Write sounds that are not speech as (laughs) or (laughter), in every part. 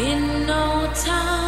In no time,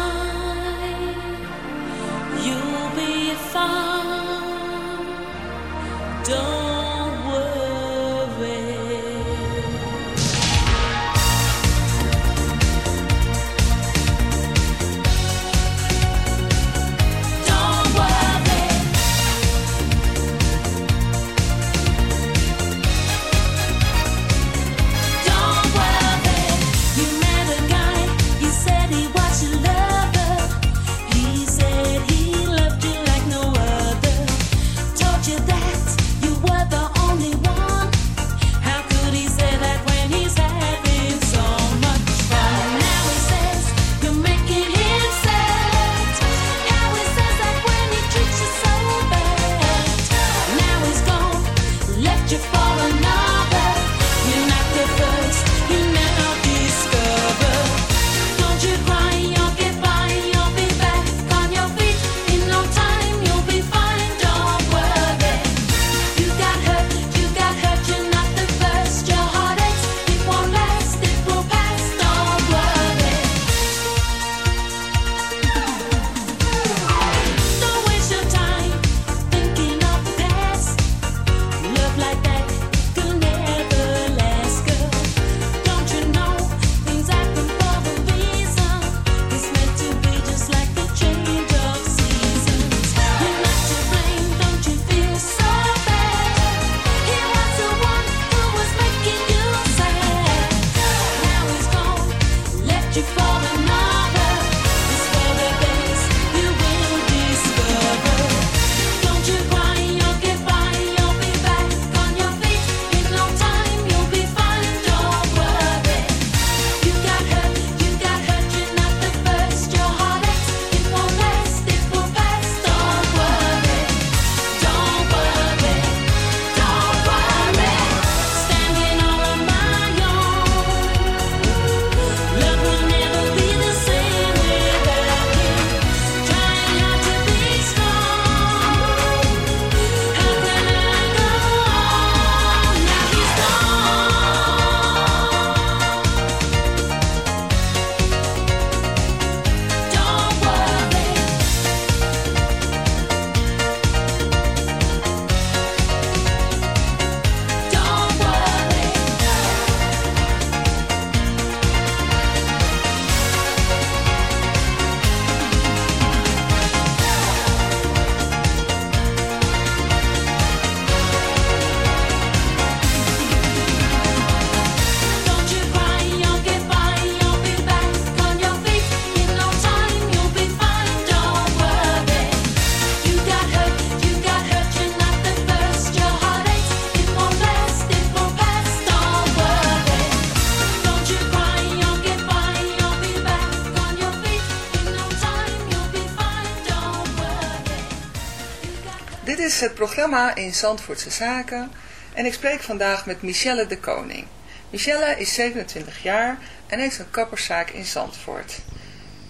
is het programma in Zandvoortse Zaken en ik spreek vandaag met Michelle de Koning. Michelle is 27 jaar en heeft een kapperszaak in Zandvoort.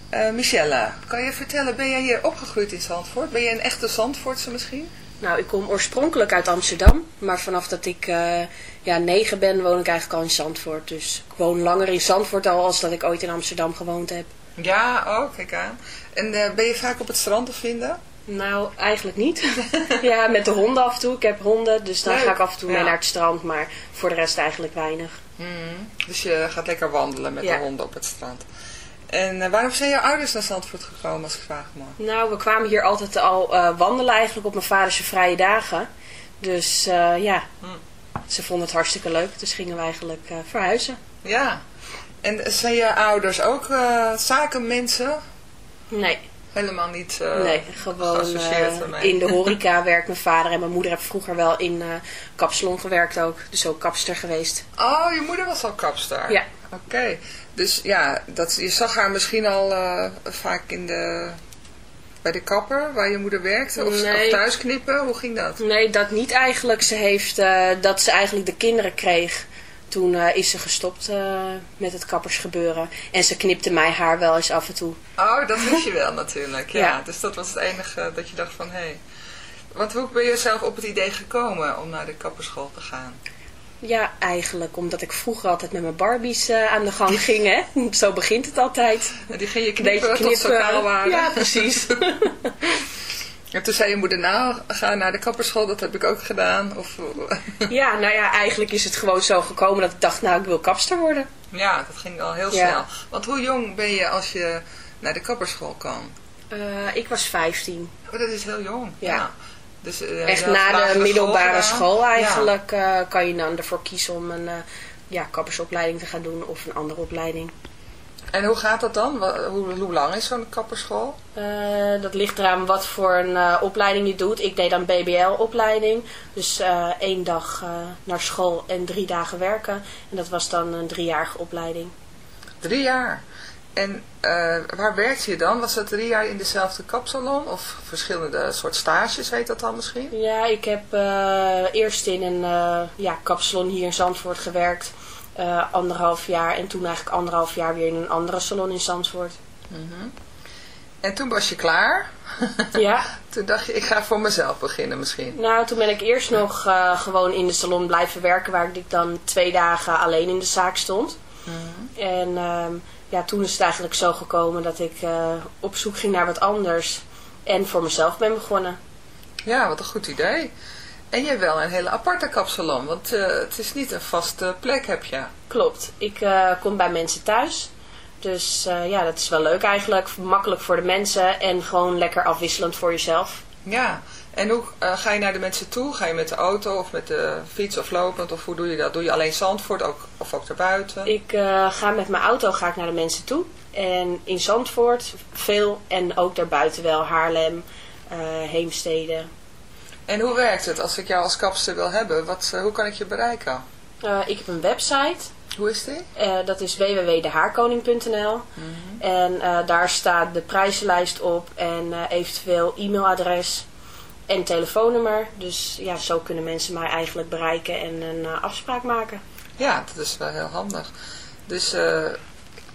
Eh, Michelle, kan je vertellen, ben jij hier opgegroeid in Zandvoort? Ben je een echte Zandvoortse misschien? Nou, ik kom oorspronkelijk uit Amsterdam, maar vanaf dat ik eh, ja, negen ben, woon ik eigenlijk al in Zandvoort. Dus ik woon langer in Zandvoort al als dat ik ooit in Amsterdam gewoond heb. Ja, oh, kijk aan. En eh, ben je vaak op het strand te vinden? Nou, eigenlijk niet. (laughs) ja, met de honden af en toe. Ik heb honden, dus dan Leuk, ga ik af en toe mee ja. naar het strand, maar voor de rest eigenlijk weinig. Dus je gaat lekker wandelen met Ja. de honden op het strand. En eh, waarom zijn jouw ouders naar Zandvoort gekomen, als ik vragen mag? Nou, we kwamen hier altijd al eh, wandelen eigenlijk op mijn vaders vrije dagen. Dus eh, ja, ze vonden het hartstikke leuk. Dus gingen we eigenlijk verhuizen. Ja. En zijn je ouders ook zakenmensen? Nee, Helemaal niet eh, nee gewoon geassocieerd eh, in de (laughs) horeca werkt mijn vader. En mijn moeder heeft vroeger wel in eh kapsalon gewerkt ook. Dus ook kapster geweest. Oh, je moeder was al kapster? Ja. Oké. Dus ja, dat, je zag haar misschien al vaak in de, bij de kapper waar je moeder werkte? Of, Nee. of thuis knippen? Hoe ging dat? Nee, dat niet eigenlijk. Ze heeft, dat ze eigenlijk de kinderen kreeg. Toen eh, is ze gestopt eh, met het kappersgebeuren. En ze knipte mij haar wel eens af en toe. Oh, dat wist je wel natuurlijk. Ja. Ja. Dus dat was het enige dat je dacht van, hé. Hey. Want hoe ben je zelf op het idee gekomen om naar de kapperschool te gaan? Ja, eigenlijk omdat ik vroeger altijd met mijn Barbies eh, aan de gang (laughs) ging. Hè? Zo begint het altijd. En die ging je Beetje knippen tot ze kaal waren? Ja, precies. (laughs) En toen zei je moeder, nou, ga naar de kapperschool, dat heb ik ook gedaan. Of, (laughs) ja, nou ja, eigenlijk is het gewoon zo gekomen dat ik dacht, nou, ik wil kapster worden. ja, dat ging al heel Ja. snel. Want hoe jong ben je als je naar de kapperschool kan? Eh, ik was 15. Oh, dat is heel jong. Ja. Dus, eh, Echt na de middelbare school eigenlijk eh, kan je dan ervoor kiezen om een ja, kappersopleiding te gaan doen of een andere opleiding. En hoe gaat dat dan? Hoe, hoe lang is zo'n kapperschool? Eh, dat ligt eraan wat voor een eh, opleiding je doet. Ik deed dan BBL-opleiding. Dus eh, één dag naar school en drie dagen werken. En dat was dan een driejarige opleiding. Drie jaar. En waar werkte je dan? Was dat drie jaar in dezelfde kapsalon? Of verschillende soort stages, heet dat dan misschien? Ja, ik heb eerst in een ja, kapsalon hier in Zandvoort gewerkt. Eh, anderhalf jaar. En toen eigenlijk anderhalf jaar weer in een andere salon in Zandvoort. En toen was je klaar. (laughs) Ja, Toen dacht je, ik ga voor mezelf beginnen misschien. nou toen ben ik eerst nog eh, gewoon in de salon blijven werken. Waar ik dan twee dagen alleen in de zaak stond. En ehm, ja, toen is het eigenlijk zo gekomen dat ik eh, op zoek ging naar wat anders. En voor mezelf ben begonnen. Ja, wat een goed idee. En je hebt wel een hele aparte kapsalon, want eh, het is niet een vaste plek heb je. Klopt. Ik eh, kom bij mensen thuis. Dus eh, ja, dat is wel leuk eigenlijk. Makkelijk voor de mensen en gewoon lekker afwisselend voor jezelf. Ja, en hoe ga je naar de mensen toe? Ga je met de auto of met de fiets of lopend? Of hoe doe je dat? Doe je alleen Zandvoort ook, of ook daarbuiten? Ik ga met mijn auto ga ik naar de mensen toe. En in Zandvoort veel en ook daarbuiten wel. Haarlem, eh, Heemstede. En hoe werkt het als ik jou als kapster wil hebben? Wat, eh, hoe kan ik je bereiken? Eh, ik heb een website. Hoe is die? Eh, dat is www.dehaarkoning.nl En eh, daar staat de prijzenlijst op en eventueel e-mailadres en telefoonnummer. Dus ja, zo kunnen mensen mij eigenlijk bereiken en een afspraak maken. Ja, dat is wel heel handig. Dus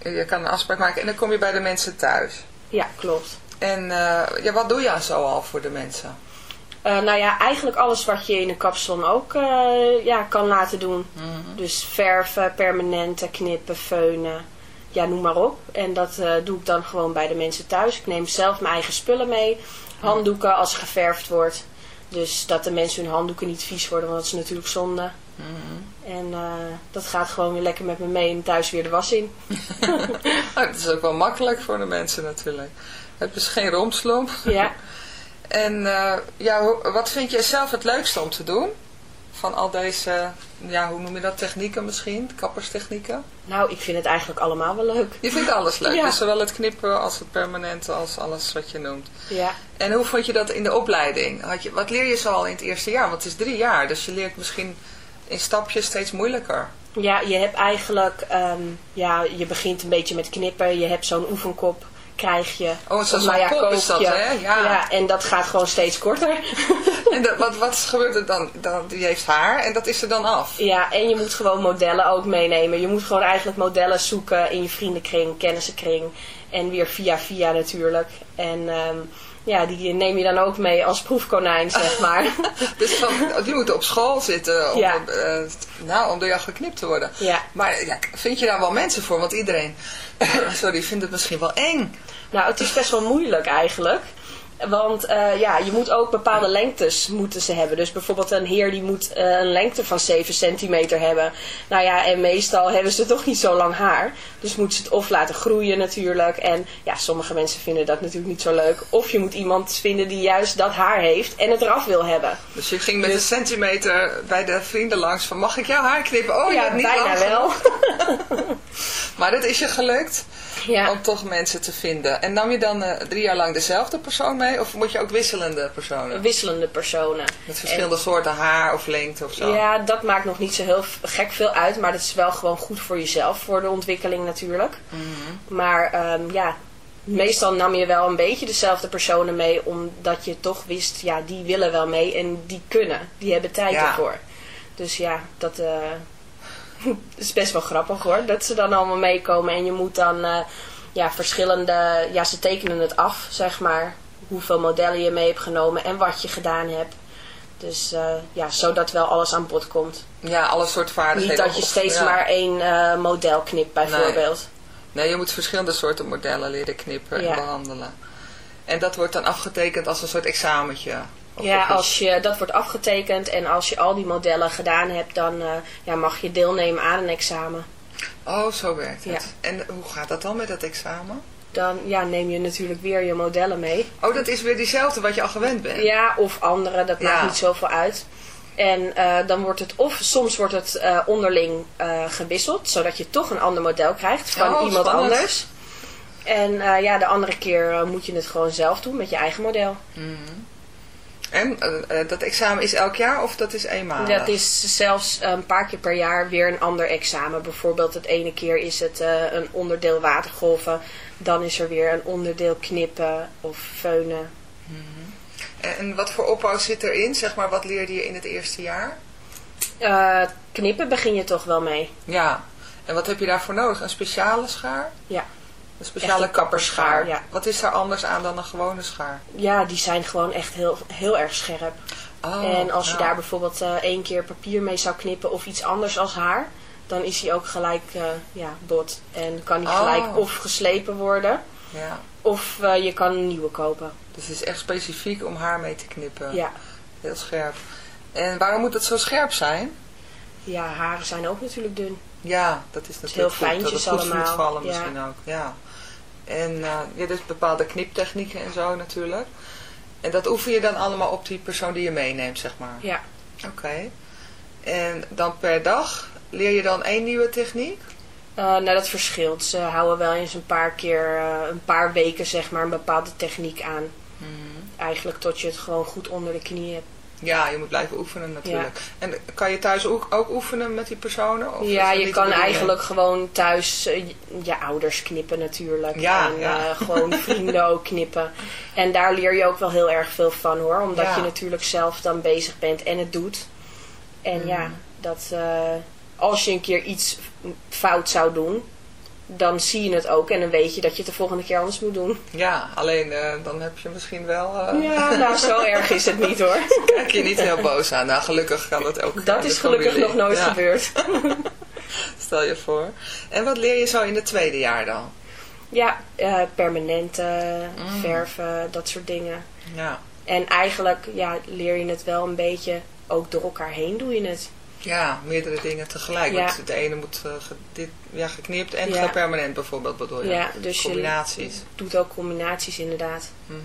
je kan een afspraak maken en dan kom je bij de mensen thuis. Ja, klopt. En ja, wat doe je zo al voor de mensen? Eh, nou ja, eigenlijk alles wat je in een kapsalon ook eh, ja, kan laten doen. Dus verven, permanenten, knippen, feunen, ja, noem maar op. En dat eh, doe ik dan gewoon bij de mensen thuis. Ik neem zelf mijn eigen spullen mee. Handdoeken als er geverfd wordt. Dus dat de mensen hun handdoeken niet vies worden, want dat is natuurlijk zonde. En eh, dat gaat gewoon weer lekker met me mee en thuis weer de was in. (laughs) Oh, dat is ook wel makkelijk voor de mensen natuurlijk. Het is geen romslomp. Ja. (laughs) En eh, ja, wat vind jij zelf het leukste om te doen? Van al deze, ja, hoe noem je dat, technieken misschien? Kapperstechnieken? Nou, ik vind het eigenlijk allemaal wel leuk. Je vindt alles leuk, (laughs) Ja. dus zowel het knippen als het permanente als alles wat je noemt. Ja. En hoe vond je dat in de opleiding? Had je, wat leer je zo al in het eerste jaar? Want het is drie jaar, dus je leert misschien in stapjes steeds moeilijker. Ja, je hebt eigenlijk, ehm, ja, je begint een beetje met knippen. Je hebt zo'n oefenkop, krijg je. Oh, ja, is dat, hè? Ja. en dat gaat gewoon steeds korter. (laughs) En dat, wat, wat gebeurt er dan? dan? Die heeft haar en dat is er dan af. ja, en je moet gewoon modellen ook meenemen. Je moet gewoon eigenlijk modellen zoeken in je vriendenkring, kennissenkring. En weer via via natuurlijk. En ehm, ja, die neem je dan ook mee als proefkonijn, zeg maar. (laughs) Dus van, die moeten op school zitten om, Ja. eh, nou, om door jou geknipt te worden. Ja. Maar ja, vind je daar wel mensen voor? Want iedereen (coughs) sorry, vindt het misschien wel eng. Nou, het is best wel moeilijk eigenlijk. Want eh, ja, je moet ook bepaalde lengtes moeten ze hebben. Dus bijvoorbeeld een heer die moet eh, een lengte van 7 centimeter hebben. Nou ja, en meestal hebben ze toch niet zo lang haar. Dus moeten ze het of laten groeien natuurlijk. En ja, sommige mensen vinden dat natuurlijk niet zo leuk. Of je moet iemand vinden die juist dat haar heeft en het eraf wil hebben. Dus je ging met een centimeter bij de vrienden langs van mag ik jouw haar knippen? Oh, ja, niet bijna lang wel. (laughs) Maar dat is je gelukt Ja. om toch mensen te vinden. En nam je dan eh, drie jaar lang dezelfde persoon mee? Of moet je ook wisselende personen? Wisselende personen. Met verschillende soorten haar of lengte of zo? Ja, dat maakt nog niet zo heel gek veel uit. Maar dat is wel gewoon goed voor jezelf, voor de ontwikkeling natuurlijk. Maar ehm, ja, meestal nam je wel een beetje dezelfde personen mee. Omdat je toch wist, ja, die willen wel mee en die kunnen. Die hebben tijd Ja. ervoor. Dus ja, dat eh, (laughs) is best wel grappig hoor. Dat ze dan allemaal meekomen en je moet dan eh, ja, verschillende... Ja, ze tekenen het af, zeg maar. Hoeveel modellen je mee hebt genomen en wat je gedaan hebt. Dus eh, ja, zodat wel alles aan bod komt. Ja, alle soorten vaardigheden. Niet dat je steeds ja. maar één eh, model knipt bijvoorbeeld. Nee, je moet verschillende soorten modellen leren knippen Ja. en behandelen. En dat wordt dan afgetekend als een soort examentje. Ja, als je, dat wordt afgetekend en als je al die modellen gedaan hebt, dan eh, ja, mag je deelnemen aan een examen. Oh, zo werkt het. Ja. En hoe gaat dat dan met dat examen? Dan ja, neem je natuurlijk weer je modellen mee. Oh, dat is weer diezelfde wat je al gewend bent. Ja, of andere, dat maakt Ja. niet zoveel uit. En eh, dan wordt het, of soms wordt het eh, onderling eh, gewisseld, zodat je toch een ander model krijgt van Oh, iemand spannend. anders. En ja, de andere keer moet je het gewoon zelf doen met je eigen model. En eh, eh, dat examen is elk jaar of dat is eenmalig? Dat is zelfs een paar keer per jaar weer een ander examen. Bijvoorbeeld het ene keer is het eh, een onderdeel watergolven. Dan is er weer een onderdeel knippen of feunen. En, en wat voor opbouw zit erin? Zeg maar, wat leerde je in het eerste jaar? Eh, knippen begin je toch wel mee. Ja. En wat heb je daarvoor nodig? Een speciale schaar? Ja. Een speciale een kapperschaar, ja. Wat is daar anders aan dan een gewone schaar? Ja, die zijn gewoon echt heel, heel erg scherp. Oh, en als je daar bijvoorbeeld eh, één keer papier mee zou knippen of iets anders als haar, dan is hij ook gelijk eh, ja, bot. En kan hij Oh. gelijk of geslepen worden, Ja. of eh, je kan een nieuwe kopen. Dus het is echt specifiek om haar mee te knippen. Ja. Heel scherp. En waarom moet het zo scherp zijn? ja, haren zijn ook natuurlijk dun. Ja, dat is heel natuurlijk goed, dat het goed allemaal, vallen ja. misschien ook. Ja. En eh ja, dus bepaalde kniptechnieken en zo natuurlijk. En dat oefen je dan allemaal op die persoon die je meeneemt, zeg maar. Ja. Oké. En dan per dag leer je dan één nieuwe techniek? Eh, nou, dat verschilt. Ze houden wel eens een paar keer, eh, een paar weken zeg maar, een bepaalde techniek aan. Mhm. Eigenlijk tot je het gewoon goed onder de knie hebt. Ja, je moet blijven oefenen natuurlijk. En kan je thuis ook, ook oefenen met die personen? Of ja, je kan eigenlijk gewoon thuis eh, je- ouders knippen natuurlijk. Ja, en ja. eh, gewoon (laughs) vrienden ook knippen. En daar leer je ook wel heel erg veel van hoor. Omdat je natuurlijk zelf dan bezig bent en het doet. En ja, Mm. dat eh, als je een keer iets fout zou doen, dan zie je het ook. En dan weet je dat je het de volgende keer anders moet doen. Ja, alleen eh, dan heb je misschien wel... eh, Ja, nou zo (laughs) erg is het niet hoor. kijk je niet heel boos aan. Nou, gelukkig kan dat ook. Dat is gelukkig familie. nog nooit Ja, gebeurd. (laughs) Stel je voor. En wat leer je zo in het tweede jaar dan? Ja, eh, permanenten, Mm. verven, dat soort dingen. Ja. En eigenlijk ja, leer je het wel een beetje, ook door elkaar heen doe je het. Ja, meerdere dingen tegelijk. Ja. Want de ene moet eh, ge- dit, ja, geknipt en Ja. permanent bijvoorbeeld bedoel je? Ja, dus je Combinaties. doet ook combinaties inderdaad. Mhm.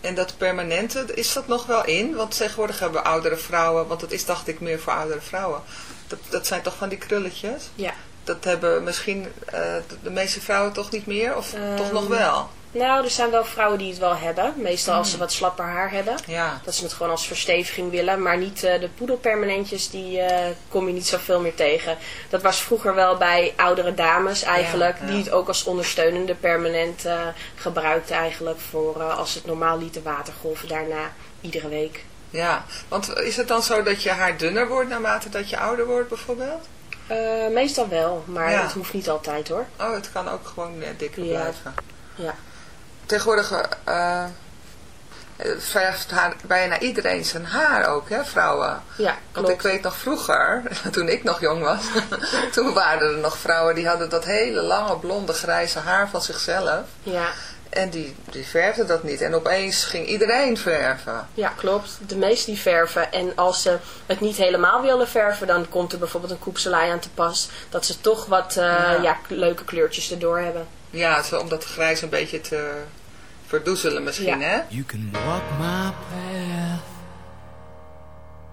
En dat permanente, is dat nog wel in? Want tegenwoordig hebben oudere vrouwen, want dat is dacht ik meer voor oudere vrouwen. Dat, dat zijn toch van die krulletjes? Ja. Dat hebben misschien eh, de, meeste vrouwen toch niet meer? Of toch nog Ehm, wel? Nou, er zijn wel vrouwen die het wel hebben. Meestal als ze wat slapper haar hebben. Ja. Dat ze het gewoon als versteviging willen. Maar niet eh, de poedelpermanentjes, die eh, kom je niet zoveel meer tegen. Dat was vroeger wel bij oudere dames eigenlijk. Ja, ja. Die het ook als ondersteunende permanent eh gebruikten eigenlijk. Voor als het normaal lieten watergolven daarna. Iedere week. Ja, want is het dan zo dat je haar dunner wordt naarmate dat je ouder wordt bijvoorbeeld? Meestal wel, maar het hoeft niet altijd hoor. Oh, het kan ook gewoon dikker Ja. blijven. Ja. Tegenwoordig eh, eh, verft haar, bijna iedereen zijn haar ook, hè, vrouwen. Ja, Want klopt. ik weet nog vroeger, (laughs) toen ik nog jong was, (laughs) toen waren er nog vrouwen die hadden dat hele lange blonde grijze haar van zichzelf. Ja. En die, die verfden dat niet. En opeens ging iedereen verven. ja, klopt. De meesten die verven. En als ze het niet helemaal willen verven, dan komt er bijvoorbeeld een koepselij aan te pas. Dat ze toch wat eh, Ja. ja. leuke kleurtjes erdoor hebben. Ja, zo om dat grijs een beetje te verdoezelen misschien, Ja. hè? You can walk my path.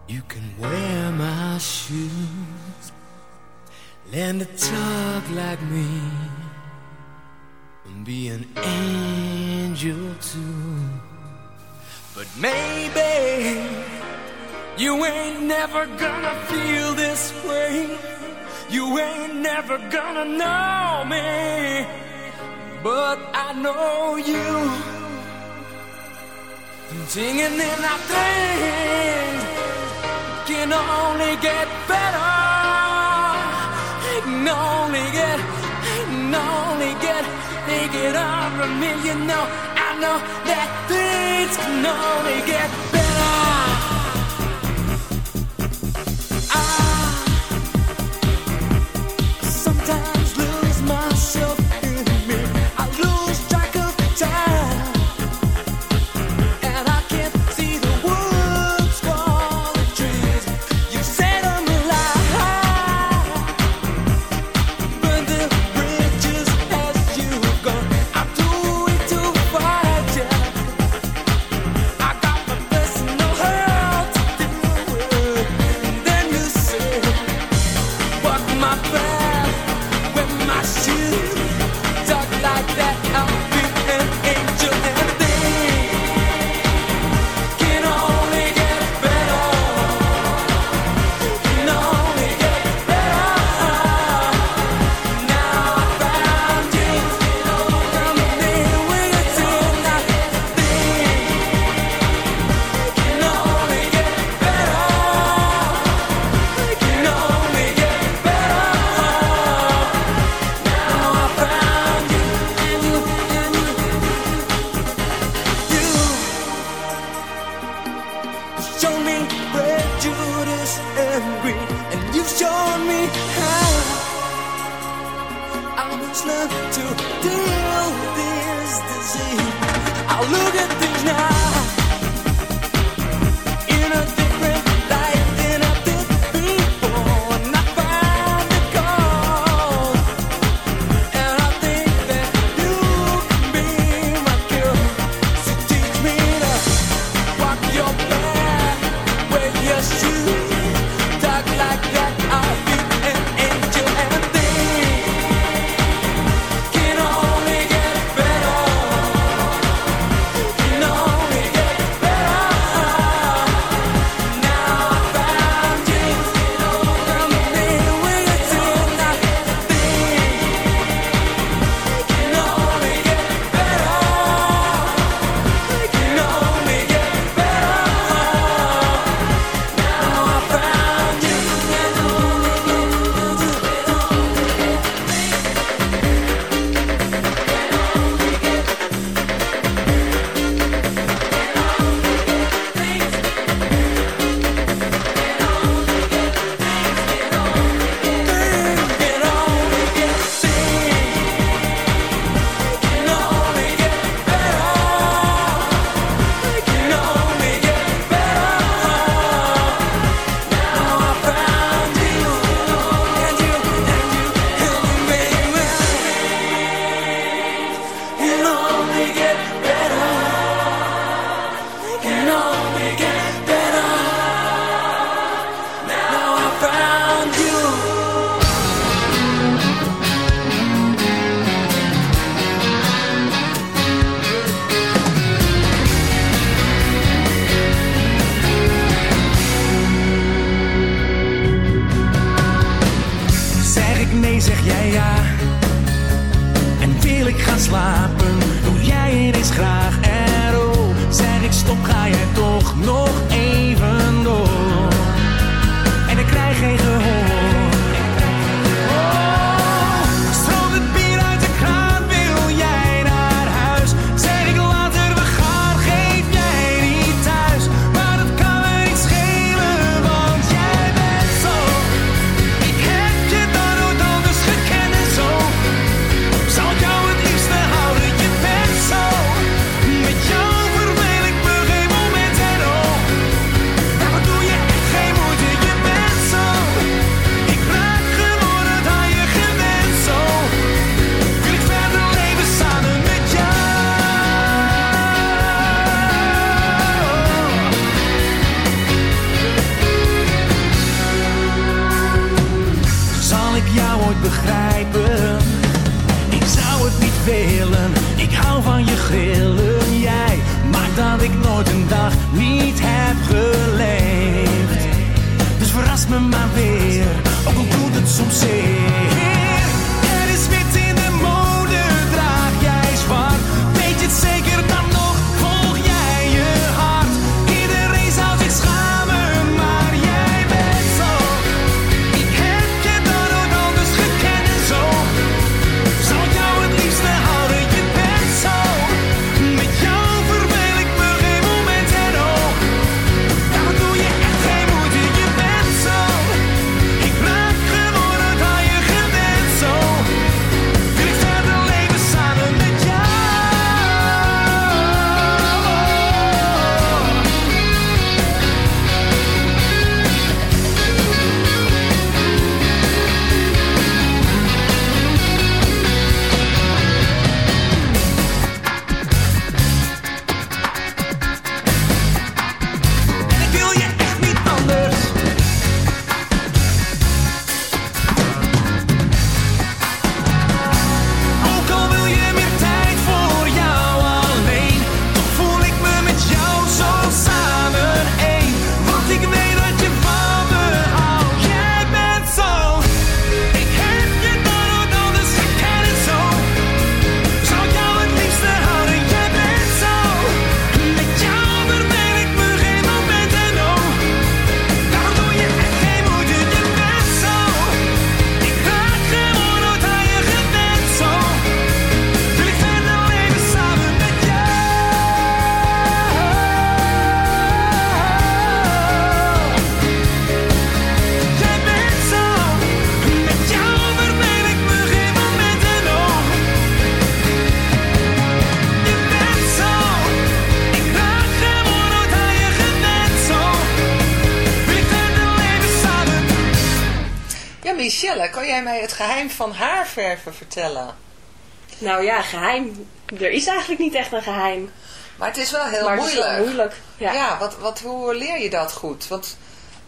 You can wear my shoes. Learn to talk like me. And be an angel too. But maybe you ain't never gonna feel this way. You ain't never gonna know me. But I know you. Singing in our things can only get better. Can only get, can only get, take it over me. You know, I know that things can only get better. Jij mij het geheim van haarverven vertellen? Nou ja, geheim. Er is eigenlijk niet echt een geheim. Maar het is wel heel maar het is moeilijk. wel moeilijk. Ja. Ja, wat, wat, hoe leer je dat goed? Want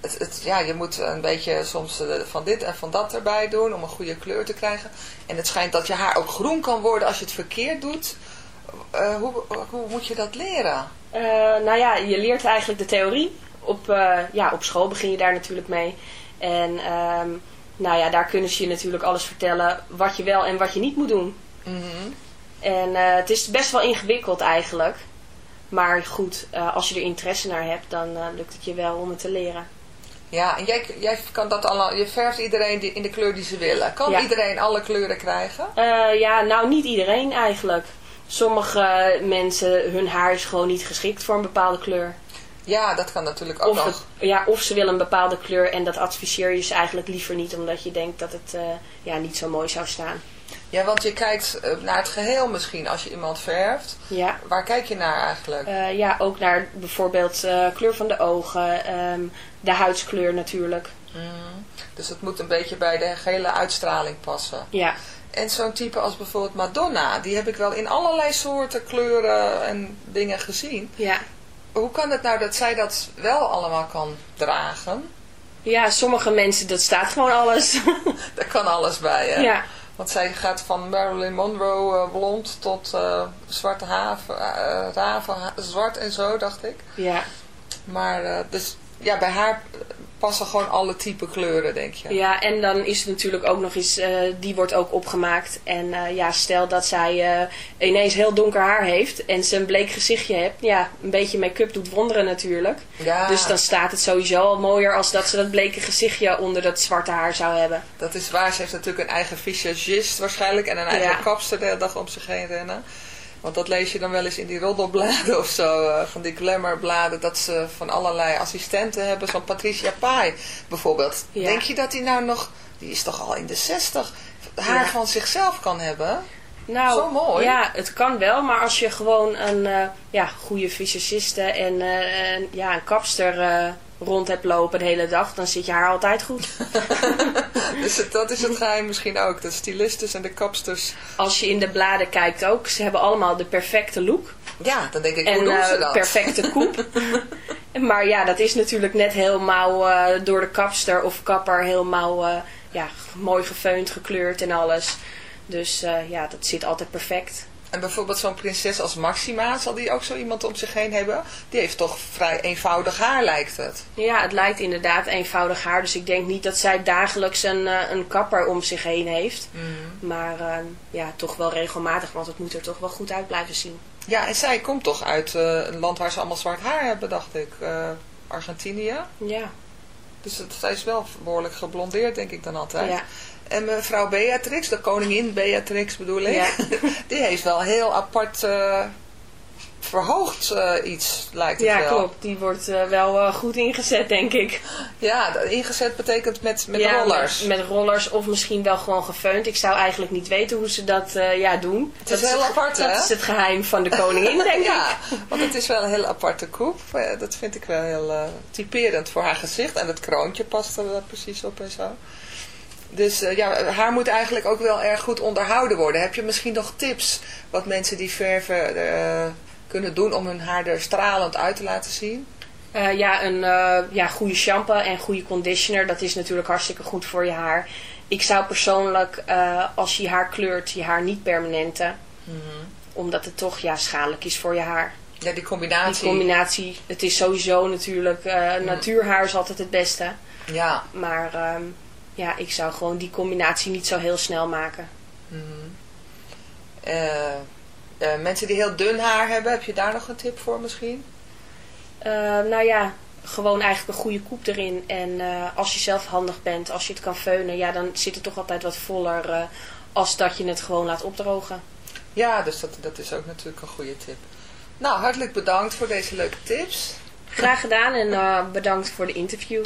het, het, ja, je moet een beetje soms eh, van dit en van dat erbij doen om een goede kleur te krijgen. En het schijnt dat je haar ook groen kan worden als je het verkeerd doet. Eh, hoe, hoe moet je dat leren? Eh, nou ja, je leert eigenlijk de theorie. Op, ja, op school begin je daar natuurlijk mee. En ehm, nou ja, daar kunnen ze je natuurlijk alles vertellen wat je wel en wat je niet moet doen. Mhm. En eh, het is best wel ingewikkeld eigenlijk. Maar goed, eh, als je er interesse naar hebt, dan eh, lukt het je wel om het te leren. Ja, en jij, jij kan dat allemaal, je verft iedereen die, in de kleur die ze willen. Kan Ja. iedereen alle kleuren krijgen? Ja, nou niet iedereen eigenlijk. Sommige mensen, hun haar is gewoon niet geschikt voor een bepaalde kleur. Ja, dat kan natuurlijk ook Of, nog. het- ja, of ze willen een bepaalde kleur en dat adviseer je ze eigenlijk liever niet, omdat je denkt dat het eh, ja, niet zo mooi zou staan. Ja, want je kijkt eh, naar het geheel misschien als je iemand verft. Ja, Waar kijk je naar eigenlijk? Eh, ja ook naar bijvoorbeeld kleur van de ogen, ehm, de huidskleur natuurlijk. Mm. Dus het moet een beetje bij de gehele uitstraling passen. Ja, En zo'n type als bijvoorbeeld Madonna, die heb ik wel in allerlei soorten kleuren en dingen gezien. ja. Hoe kan het nou dat zij dat wel allemaal kan dragen? ja, sommige mensen, dat staat gewoon alles. (laughs) Daar kan alles bij, hè? ja, Want zij gaat van Marilyn Monroe eh, blond tot eh, zwarte haven, eh, raven, zwart en zo, dacht ik. ja. Maar dus ja, bij haar passen gewoon alle type kleuren, denk je. Ja, en dan is het natuurlijk ook nog eens, eh, die wordt ook opgemaakt. En eh, ja, stel dat zij eh, ineens heel donker haar heeft en ze een bleek gezichtje hebt. Ja, een beetje make-up doet wonderen natuurlijk. Ja, Dus dan staat het sowieso al mooier als dat ze dat bleke gezichtje onder dat zwarte haar zou hebben. dat is waar. Ze heeft natuurlijk een eigen visagist waarschijnlijk en een eigen Ja. kapster de hele dag om zich heen rennen. Want dat lees je dan wel eens in die roddelbladen (laughs) of zo, eh, van die glamourbladen, dat ze van allerlei assistenten hebben, zo'n Patricia Pai bijvoorbeeld. Ja. Denk je dat die nou nog, die is toch al in de zestig, haar Ja. van zichzelf kan hebben? Nou, Zo mooi. ja, het kan wel, maar als je gewoon een eh, ja, goede visagiste en eh, een, ja, een kapster rond hebt lopen de hele dag, dan zit je haar altijd goed. (laughs) Dus het- dat is het geheim misschien ook, de stylistes en de kapsters. Als je in de bladen kijkt ook, ze hebben allemaal de perfecte look. Ja, dan denk ik, hoe En doen ze eh, dat? perfecte koep. (laughs) maar ja, dat is natuurlijk net helemaal eh, door de kapster of kapper helemaal eh, ja, mooi gefeund, gekleurd en alles. Dus ja, dat zit altijd perfect. En bijvoorbeeld zo'n prinses als Maxima, zal die ook zo iemand om zich heen hebben? Die heeft toch vrij eenvoudig haar, lijkt het. Ja, het lijkt inderdaad eenvoudig haar. Dus ik denk niet dat zij dagelijks een, eh, een kapper om zich heen heeft. Maar eh, ja, toch wel regelmatig, want het moet er toch wel goed uit blijven zien. Ja, en zij komt toch uit eh, een land waar ze allemaal zwart haar hebben, dacht ik. Argentinië. Ja, Dus zij is wel behoorlijk geblondeerd, denk ik dan altijd. ja. En mevrouw Beatrix, de koningin Beatrix bedoel ik, Ja. (laughs) die heeft wel heel apart eh, verhoogd eh, iets, lijkt het ja wel. klopt. Die wordt eh, wel eh, goed ingezet, denk ik. Ja, ingezet betekent met, met Ja, rollers. Met, met rollers of misschien wel gewoon gefeund. Ik zou eigenlijk niet weten hoe ze dat ja, doen. Het is dat heel apart, Dat hè? is het geheim van de koningin, (laughs) denk ik. Ja, want het is wel een heel aparte koep. Dat vind ik wel heel typerend voor haar gezicht. En het kroontje past er wel precies op en zo. Dus ja, haar moet eigenlijk ook wel erg goed onderhouden worden. Heb je misschien nog tips wat mensen die verven kunnen doen om hun haar er stralend uit te laten zien? Eh, ja, een eh, ja, goede shampoo en goede conditioner, dat is natuurlijk hartstikke goed voor je haar. Ik zou persoonlijk, eh, als je haar kleurt, je haar niet permanenten. Omdat het toch ja, schadelijk is voor je haar. Ja, die Die combinatie. combinatie, het is sowieso natuurlijk, eh, natuurhaar is altijd het beste. Ja, Maar ehm, ja, ik zou gewoon die combinatie niet zo heel snel maken. eh, eh, mensen die heel dun haar hebben, heb je daar nog een tip voor misschien? Eh, nou ja, gewoon eigenlijk een goede koep erin. En eh, als je zelf handig bent, als je het kan feunen, ja, dan zit het toch altijd wat voller als dat je het gewoon laat opdrogen. Ja, dus dat, dat is ook natuurlijk een goede tip. Nou, hartelijk bedankt voor deze leuke tips. Graag gedaan en bedankt voor de interview.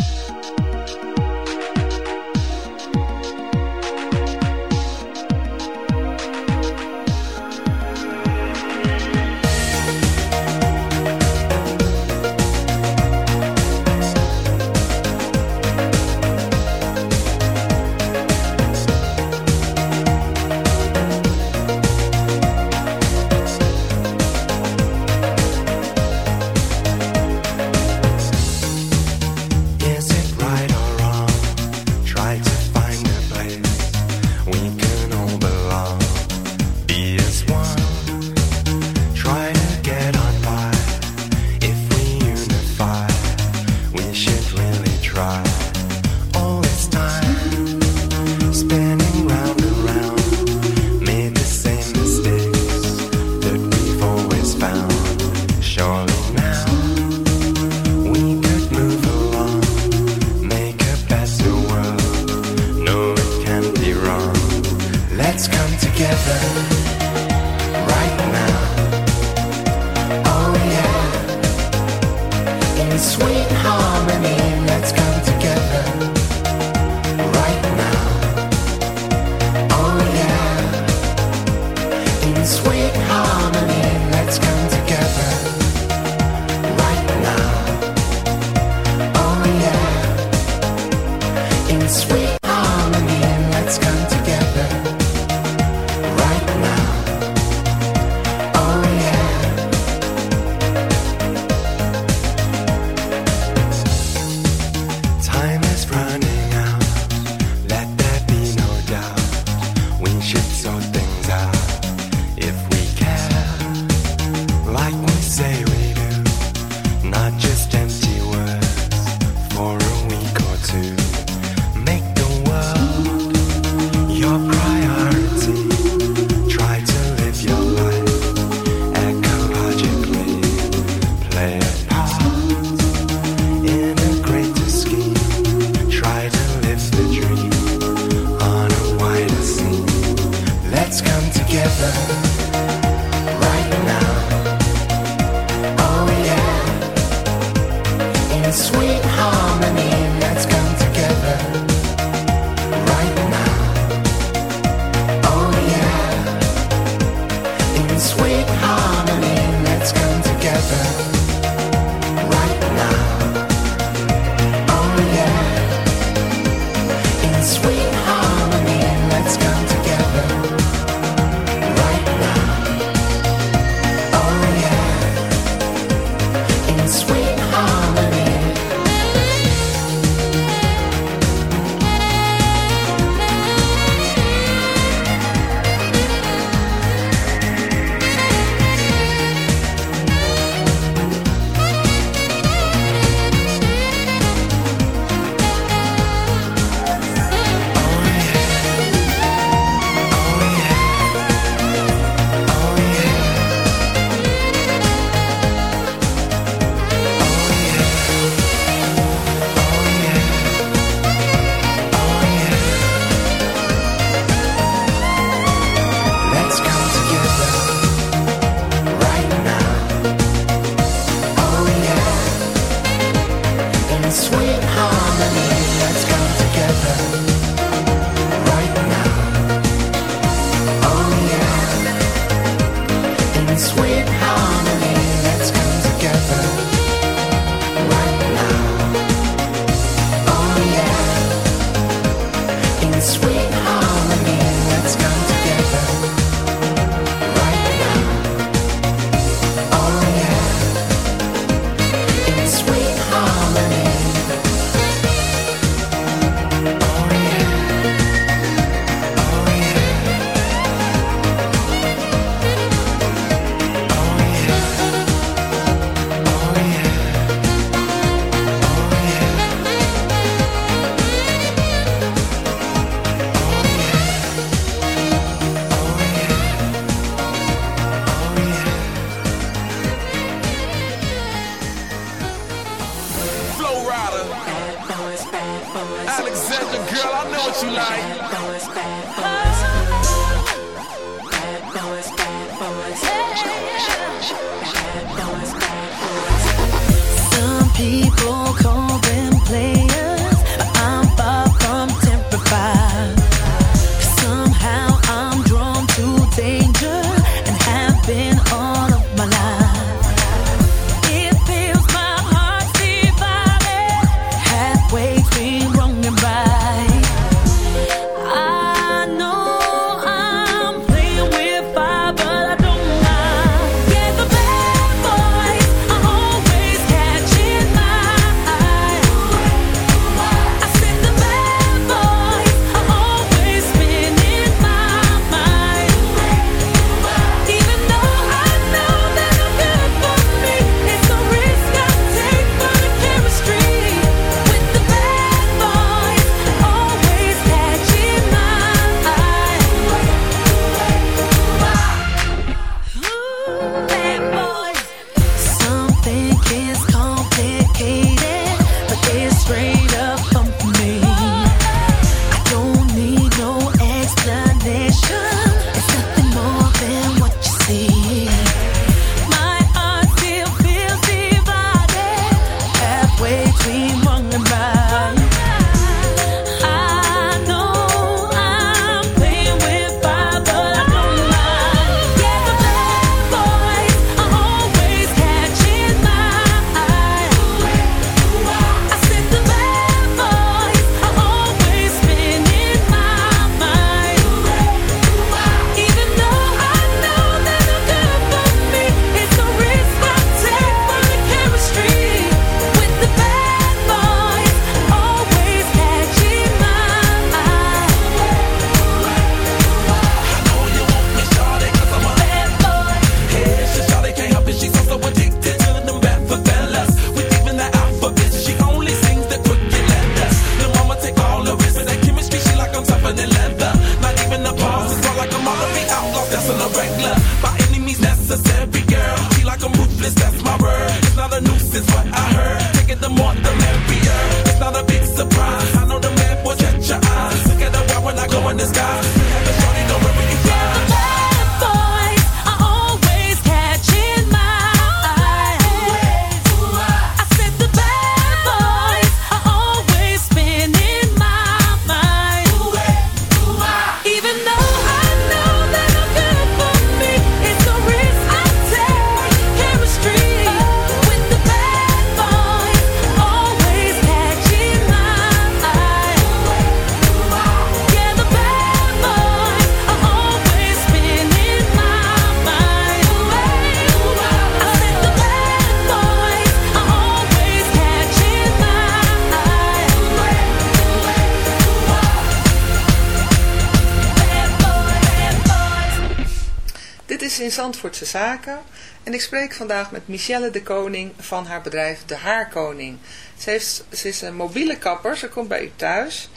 in Zandvoortse Zaken en ik spreek vandaag met Michelle de Koning van haar bedrijf De Haarkoning. Ze, ze is een mobiele kapper, ze komt bij u thuis.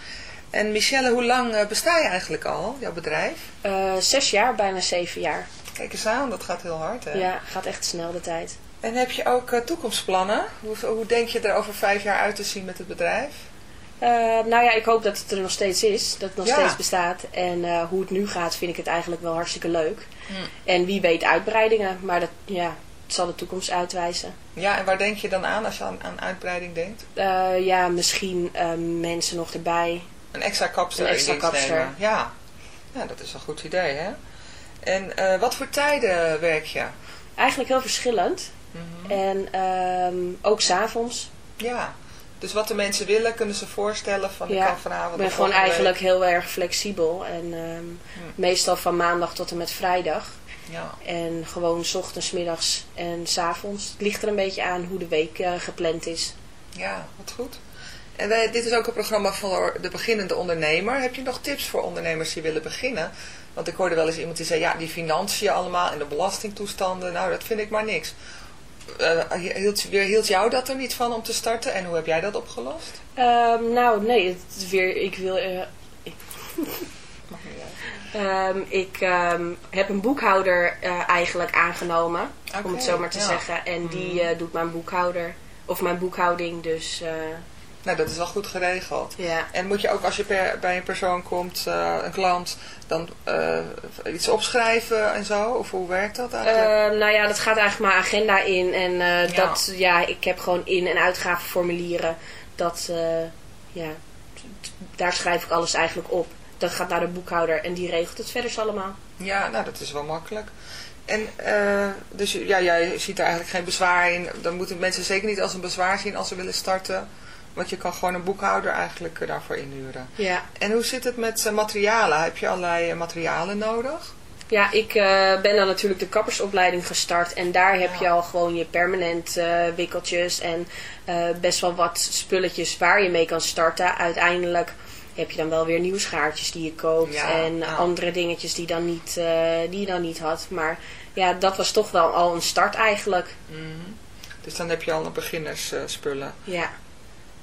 En Michelle, hoe lang eh, besta je eigenlijk al, jouw bedrijf? Eh, zes jaar, bijna zeven jaar. Kijk eens aan, dat gaat heel hard hè? Ja, gaat echt snel de tijd. En heb je ook eh, toekomstplannen? Hoe, hoe denk je er over vijf jaar uit te zien met het bedrijf? Eh, nou ja, ik hoop dat het er nog steeds is, dat het nog steeds bestaat. En eh, hoe het nu gaat vind ik het eigenlijk wel hartstikke leuk. Hmm. En wie weet uitbreidingen, maar dat ja, het zal de toekomst uitwijzen. Ja, en waar denk je dan aan als je aan, aan uitbreiding denkt? Eh, ja, misschien mensen nog erbij. Een extra kapster Een extra kapster. Ja. dat is een goed idee hè. En wat voor tijden werk je? Eigenlijk heel verschillend. Mhm. En ehm, ook s'avonds. Ja dus wat de mensen willen, kunnen ze voorstellen van ik Ja, kan vanavond Ik ben gewoon eigenlijk heel erg flexibel. En ehm, meestal van maandag tot en met vrijdag. Ja, En gewoon 's ochtends, middags en 's avonds. Het ligt er een beetje aan hoe de week eh, gepland is. ja, wat goed. En wij, dit is ook een programma voor de beginnende ondernemer. Heb je nog tips voor ondernemers die willen beginnen? Want ik hoorde wel eens iemand die zei, ja, die financiën allemaal en de belastingtoestanden, nou, dat vind ik maar niks. Eh, hield, hield jou dat er niet van om te starten en hoe heb jij dat opgelost? Ehm, nou, nee, het weer, ik wil... eh, ik, (laughs) Ehm, ik ehm, heb een boekhouder eh, eigenlijk aangenomen, om het zo maar te ja. zeggen. En die eh, doet mijn boekhouder, of mijn boekhouding, dus eh, Nou, dat is wel goed geregeld. ja. En moet je ook als je per- bij een persoon komt, eh, een klant, dan eh, iets opschrijven en zo? Of hoe werkt dat eigenlijk? Ehm, nou ja, dat gaat eigenlijk mijn agenda in. En eh, Ja. dat, ja, ik heb gewoon in- en uitgavenformulieren. Dat, eh, ja, daar schrijf ik alles eigenlijk op. Dat gaat naar de boekhouder en die regelt het verder allemaal. Ja, nou dat is wel makkelijk. En eh, dus ja, jij ziet er eigenlijk geen bezwaar in. Dan moeten mensen zeker niet als een bezwaar zien als ze willen starten. Want je kan gewoon een boekhouder eigenlijk eh, daarvoor inhuren. Ja, En hoe zit het met eh, materialen? Heb je allerlei eh, materialen nodig? ja ik ben dan natuurlijk de kappersopleiding gestart. En daar heb je al gewoon je permanent wikkeltjes en best wel wat spulletjes waar je mee kan starten. Uiteindelijk heb je dan wel weer nieuwe schaartjes die je koopt. Ja, en ja. andere dingetjes die, dan niet, die je dan niet had. Maar ja, dat was toch wel al een start eigenlijk. Dus dan heb je al een beginnersspullen. Ja,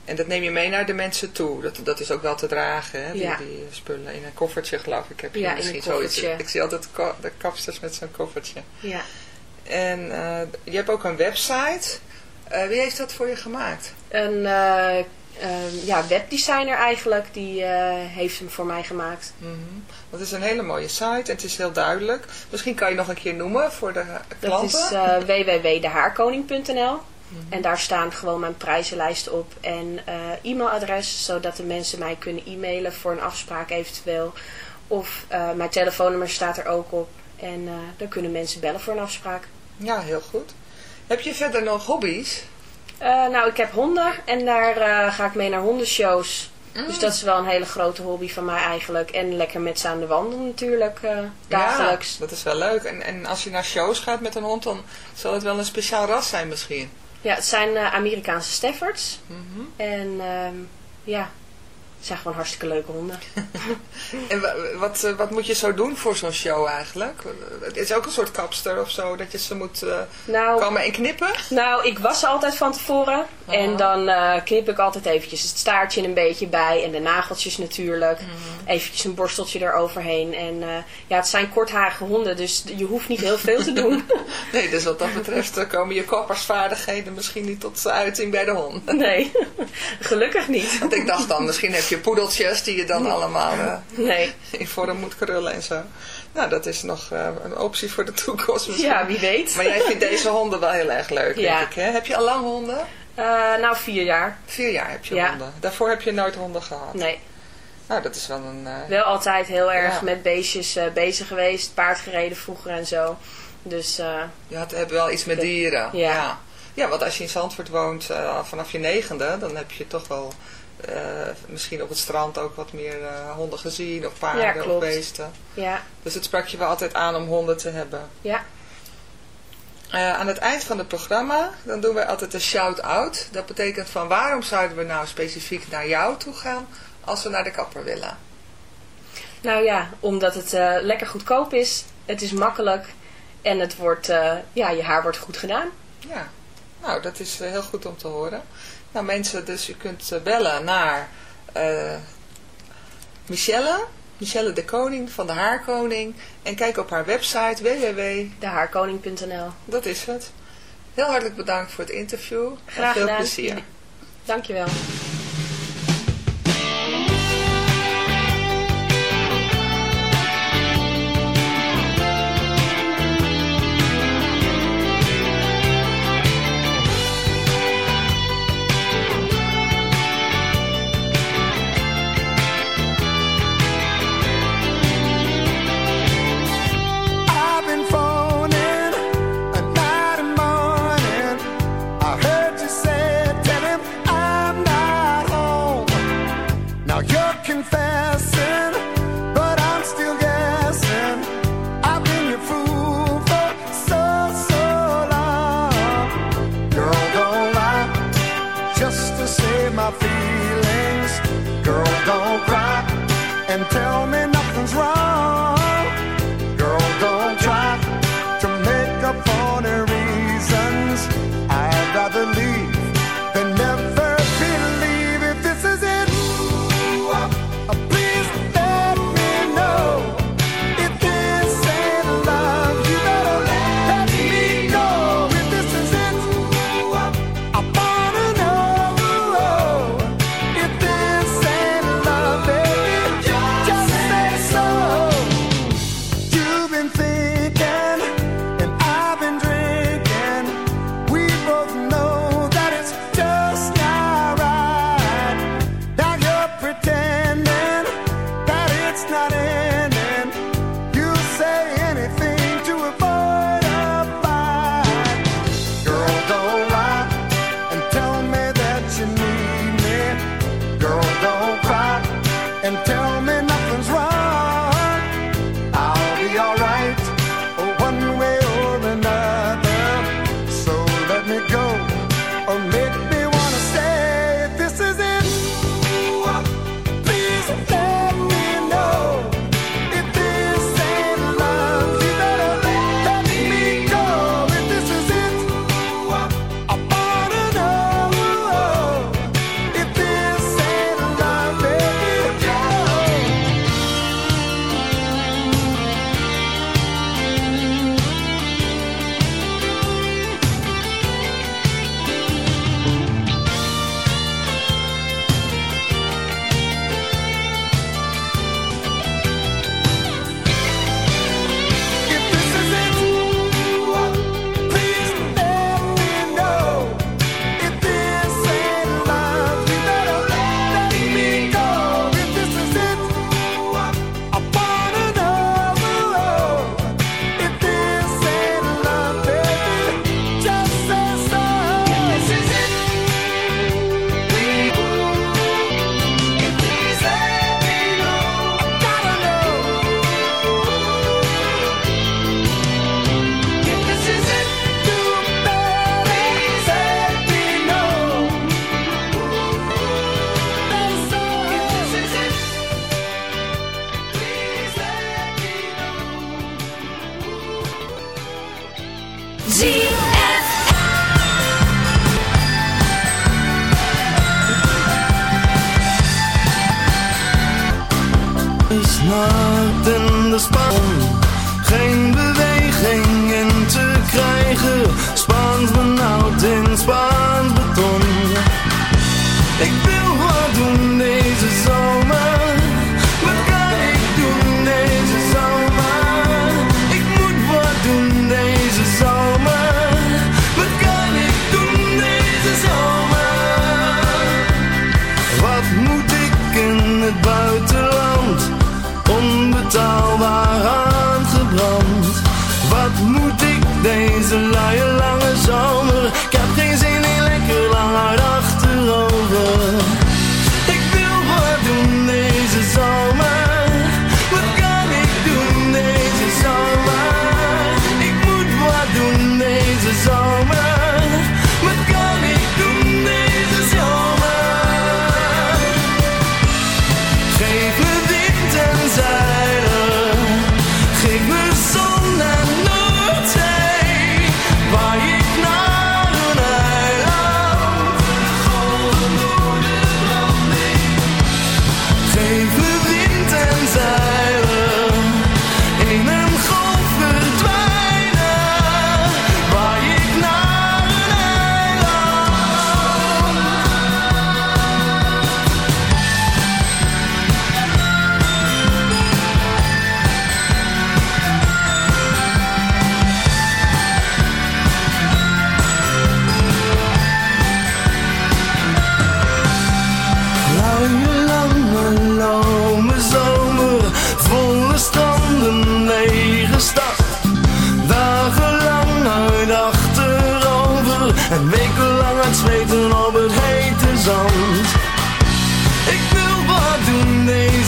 En dat neem je mee naar de mensen toe. Dat, dat is ook wel te dragen, hè? Die, Ja. die spullen. In een koffertje, geloof ik, heb je Ja, in misschien zoiets. Ik zie altijd de kapsters met zo'n koffertje. ja. En eh, je hebt ook een website. Eh, wie heeft dat voor je gemaakt? Een eh, eh, ja, webdesigner eigenlijk, die heeft hem voor mij gemaakt. Mhm. Dat is een hele mooie site en het is heel duidelijk. Misschien kan je nog een keer noemen voor de Dat klanten. is www.dehaarkoning.nl En daar staan gewoon mijn prijzenlijst op en eh, e-mailadres, zodat de mensen mij kunnen e-mailen voor een afspraak eventueel. Of eh, mijn telefoonnummer staat er ook op en eh, dan kunnen mensen bellen voor een afspraak. Ja, heel goed. Heb je verder nog hobby's? Nou, ik heb honden en daar ga ik mee naar hondenshows. Dus dat is wel een hele grote hobby van mij eigenlijk. En lekker met ze aan de wandel natuurlijk, eh, dagelijks. Ja, dat is wel leuk. En, en als je naar shows gaat met een hond, dan zal het wel een speciaal ras zijn misschien. Ja, het zijn eh, Amerikaanse Staffords. Mhm. En ehm, ja, het zijn gewoon hartstikke leuke honden. (laughs) En wa- wat, eh, wat moet je zo doen voor zo'n show eigenlijk? Het is ook een soort kapster of zo, dat je ze moet eh, Nou, komen en knippen? nou, ik was ze altijd van tevoren. En dan eh, knip ik altijd eventjes het staartje een beetje bij. En de nageltjes natuurlijk. Eventjes een borsteltje eroverheen. En eh, ja, het zijn kortharige honden, dus je hoeft niet heel veel te doen. (laughs) (laughs) Nee, dus wat dat betreft eh, komen je koppersvaardigheden misschien niet tot uiting bij de hond. (laughs) nee, gelukkig niet. Want ik dacht dan, misschien heb je poedeltjes die je dan allemaal Nee, in vorm moet krullen en zo. Nou, dat is nog een optie voor de toekomst misschien. ja, wie weet. Maar jij vindt deze honden wel heel erg leuk, Ja. denk ik. Hè? Heb je al lang honden? Eh, nou, vier jaar. Vier jaar heb je Ja. honden. Daarvoor heb je nooit honden gehad. Nee, Nou, dat is wel een... eh, wel altijd heel erg Ja. met beestjes eh, bezig geweest. Paard gereden vroeger en zo. Dus Je had, hebt wel iets met dieren. Ja. ja. Ja, want als je in Zandvoort woont vanaf je negende, dan heb je toch wel misschien op het strand ook wat meer honden gezien of paarden Ja, of beesten. ja, Dus het sprak je wel altijd aan om honden te hebben. ja. Eh, aan het eind van het programma, dan doen we altijd een shout-out. Dat betekent van waarom zouden we nou specifiek naar jou toe gaan als we naar de kapper willen? Nou ja, omdat het eh, lekker goedkoop is. Het is makkelijk. En het wordt, eh, ja, je haar wordt goed gedaan. Ja, nou dat is heel goed om te horen. Nou mensen, dus u kunt bellen naar eh, Michelle, Michelle de Koning van de Haarkoning. En kijk op haar website www, Dehaarkoning.nl dat is het. Heel hartelijk bedankt voor het interview. En Graag veel gedaan. plezier. Dankjewel. Span. Geen beweging in te krijgen. Spaans benauwd in Spaans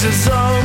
is all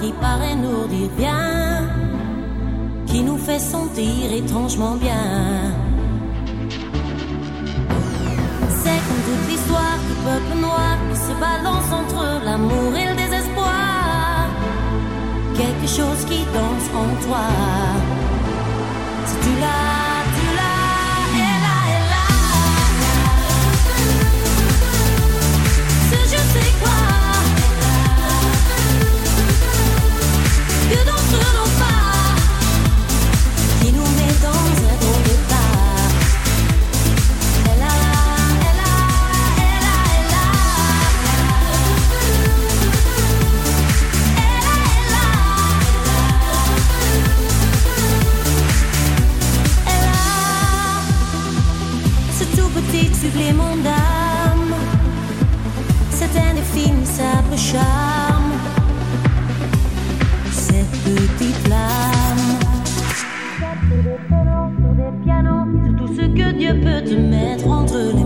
qui paraît nous dire bien, qui nous fait sentir étrangement bien. C'est comme toute l'histoire du peuple noir qui se balance entre l'amour et le désespoir. Quelque chose qui danse en toi. Si tu l'as. démon d'âme, cet indéfinissable charme, cette petite flamme. Sur des pianos, sur tout ce que Dieu peut te mettre entre les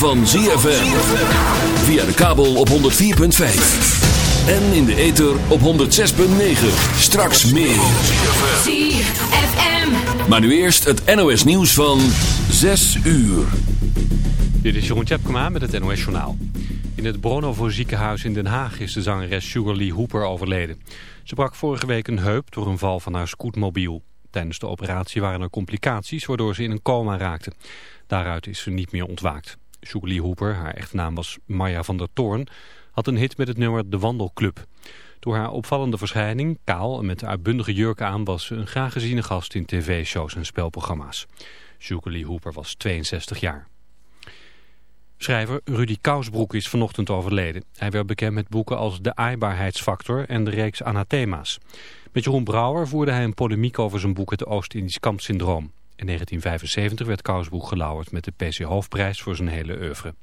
van ZFM. Via de kabel op 104.5. En in de ether op 106.9. Straks meer. ZFM. Maar nu eerst het NOS nieuws van 6 uur. Dit is Jeroen Tjepkema met het NOS Journaal. In het Bronovo ziekenhuis in Den Haag is de zangeres Sugar Lee Hooper overleden. Ze brak vorige week een heup door een val van haar scootmobiel. Tijdens de operatie waren er complicaties waardoor ze in een coma raakte. Daaruit is ze niet meer ontwaakt. Lee Hooper, haar echte naam was Maya van der Toorn, had een hit met het nummer De Wandelclub. Door haar opvallende verschijning, kaal en met uitbundige jurken aan, was ze een graag geziene gast in tv-shows en spelprogramma's. Lee Hooper was 62 jaar. Schrijver Rudy Kousbroek is vanochtend overleden. Hij werd bekend met boeken als De Aaibaarheidsfactor en de reeks Anathema's. Met Jeroen Brouwer voerde hij een polemiek over zijn boek Het Oost-Indisch Kampsyndroom. In 1975 werd Kousbroek gelauwerd met de PC Hoofdprijs voor zijn hele oeuvre.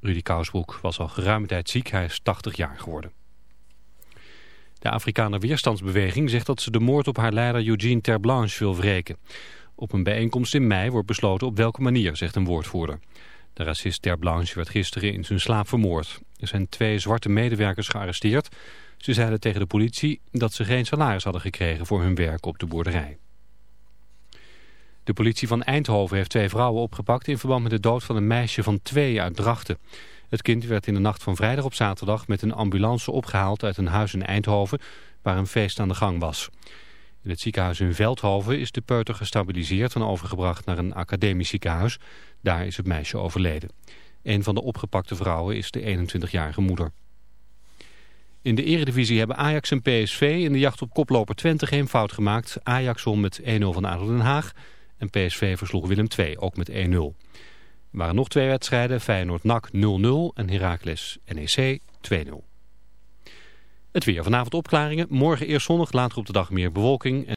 Rudy Kousbroek was al geruime tijd ziek, hij is 80 jaar geworden. De Afrikaner Weerstandsbeweging zegt dat ze de moord op haar leider Eugene Terblanche wil wreken. Op een bijeenkomst in mei wordt besloten op welke manier, zegt een woordvoerder. De racist Ter Blanche werd gisteren in zijn slaap vermoord. Er zijn twee zwarte medewerkers gearresteerd. Ze zeiden tegen de politie dat ze geen salaris hadden gekregen voor hun werk op de boerderij. De politie van Eindhoven heeft twee vrouwen opgepakt in verband met de dood van een meisje van twee uit Drachten. Het kind werd in de nacht van vrijdag op zaterdag met een ambulance opgehaald uit een huis in Eindhoven waar een feest aan de gang was. In het ziekenhuis in Veldhoven is de peuter gestabiliseerd en overgebracht naar een academisch ziekenhuis. Daar is het meisje overleden. Een van de opgepakte vrouwen is de 21-jarige moeder. In de eredivisie hebben Ajax en PSV in de jacht op koploper Twente geen fout gemaakt. Ajax won met 1-0 van ADO Haag en PSV versloeg Willem II ook met 1-0. Er waren nog twee wedstrijden, Feyenoord-NAC 0-0 en Heracles NEC 2-0. Het weer vanavond opklaringen, morgen eerst zonnig, later op de dag meer bewolking.